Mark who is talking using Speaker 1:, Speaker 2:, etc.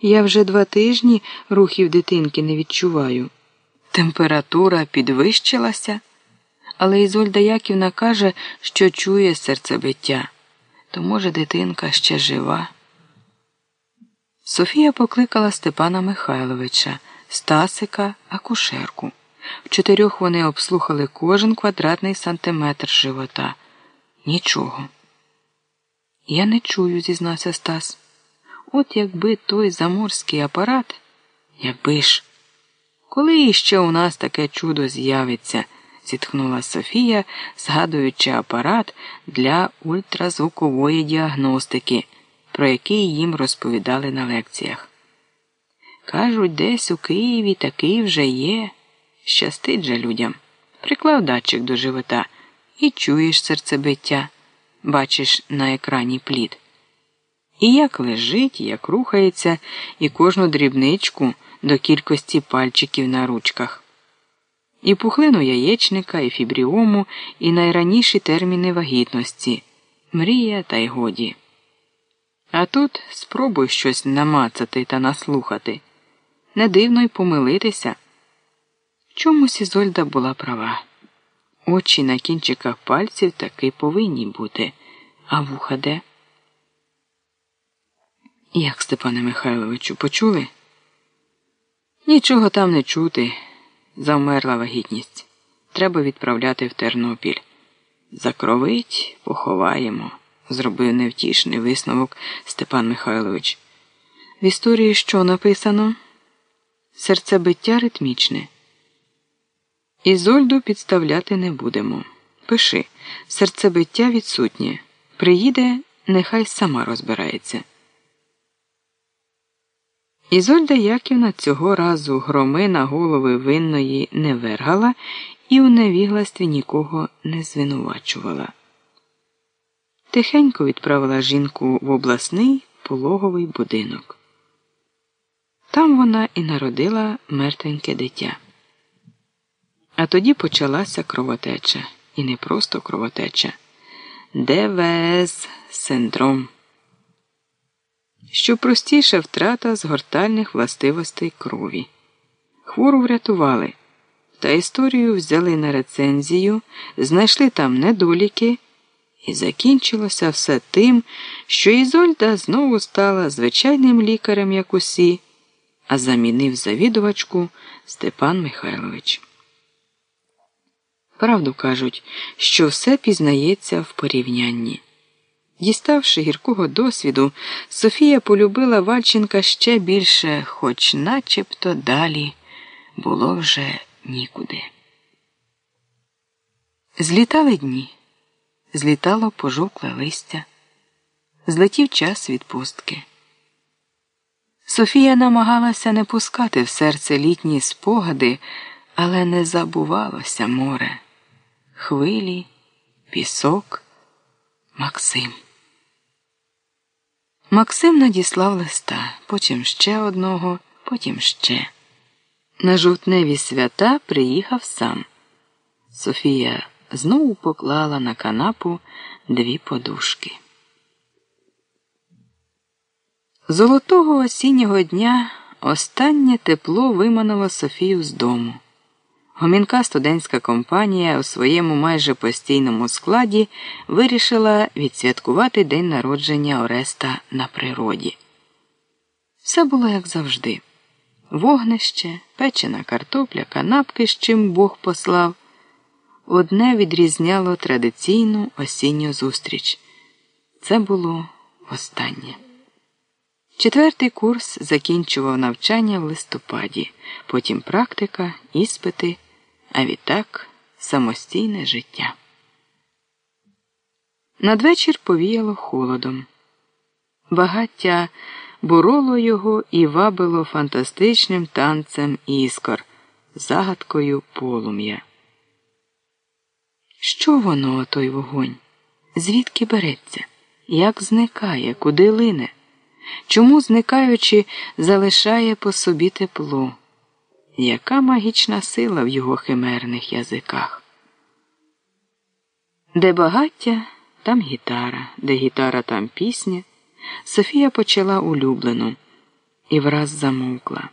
Speaker 1: Я вже два тижні рухів дитинки не відчуваю. Температура підвищилася, але Ізольда Яківна каже, що чує серцебиття. То, може, дитинка ще жива. Софія покликала Степана Михайловича, Стасика, акушерку. В чотирьох вони обслухали кожен квадратний сантиметр живота. Нічого. Я не чую, зізнався Стас. От якби той заморський апарат, якби ж. Коли іще у нас таке чудо з'явиться, зітхнула Софія, згадуючи апарат для ультразвукової діагностики, про який їм розповідали на лекціях. Кажуть, десь у Києві такий вже є. Щастить же людям. Приклав датчик до живота і чуєш серцебиття, бачиш на екрані плід. І як лежить, як рухається, і кожну дрібничку до кількості пальчиків на ручках. І пухлину яєчника, і фібріому, і найраніші терміни вагітності, мрія та й годі. А тут спробуй щось намацати та наслухати. Не дивно й помилитися. Чомусь Ізольда була права. Очі на кінчиках пальців таки повинні бути, а вуха де? Як, Степане Михайловичу, почули? Нічого там не чути. Завмерла вагітність. Треба відправляти в Тернопіль. Закровить, поховаємо, зробив невтішний висновок Степан Михайлович. В історії що написано? Серцебиття ритмічне. Ізольду підставляти не будемо. Пиши, серцебиття відсутнє. Приїде, нехай сама розбирається. Ізольда Яківна цього разу громи на голови винної не вергала і у невігластві нікого не звинувачувала. Тихенько відправила жінку в обласний пологовий будинок. Там вона і народила мертвеньке дитя. А тоді почалася кровотеча, і не просто кровотеча, ДВС синдром що простіша втрата згортальних властивостей крові. Хвору врятували, та історію взяли на рецензію, знайшли там недоліки, і закінчилося все тим, що Ізольда знову стала звичайним лікарем, як усі, а замінив завідувачку Степан Михайлович. Правду кажуть, що все пізнається в порівнянні. Діставши гіркого досвіду, Софія полюбила Вальченка ще більше, хоч начебто далі було вже нікуди. Злітали дні, злітало пожовкле листя, злетів час відпустки. Софія намагалася не пускати в серце літні спогади, але не забувалося море, хвилі, пісок, Максим. Максим надіслав листа, потім ще одного, потім ще. На жовтневі свята приїхав сам. Софія знову поклала на канапу дві подушки. Золотого осіннього дня останнє тепло виманило Софію з дому. Гомінка студентська компанія у своєму майже постійному складі вирішила відсвяткувати день народження Ореста на природі. Все було як завжди: вогнище, печена картопля, канапки, з чим Бог послав. Одне відрізняло традиційну осінню зустріч. Це було останнє. Четвертий курс закінчував навчання в листопаді, потім практика, іспити а відтак самостійне життя. Надвечір повіяло холодом. Багаття бороло його і вабило фантастичним танцем іскор, загадкою полум'я. Що воно, той вогонь? Звідки береться? Як зникає, куди лине? Чому, зникаючи, залишає по собі тепло? Яка магічна сила в його химерних язиках? Де багаття, там гітара, де гітара, там пісня. Софія почала улюблену. і враз замовкла.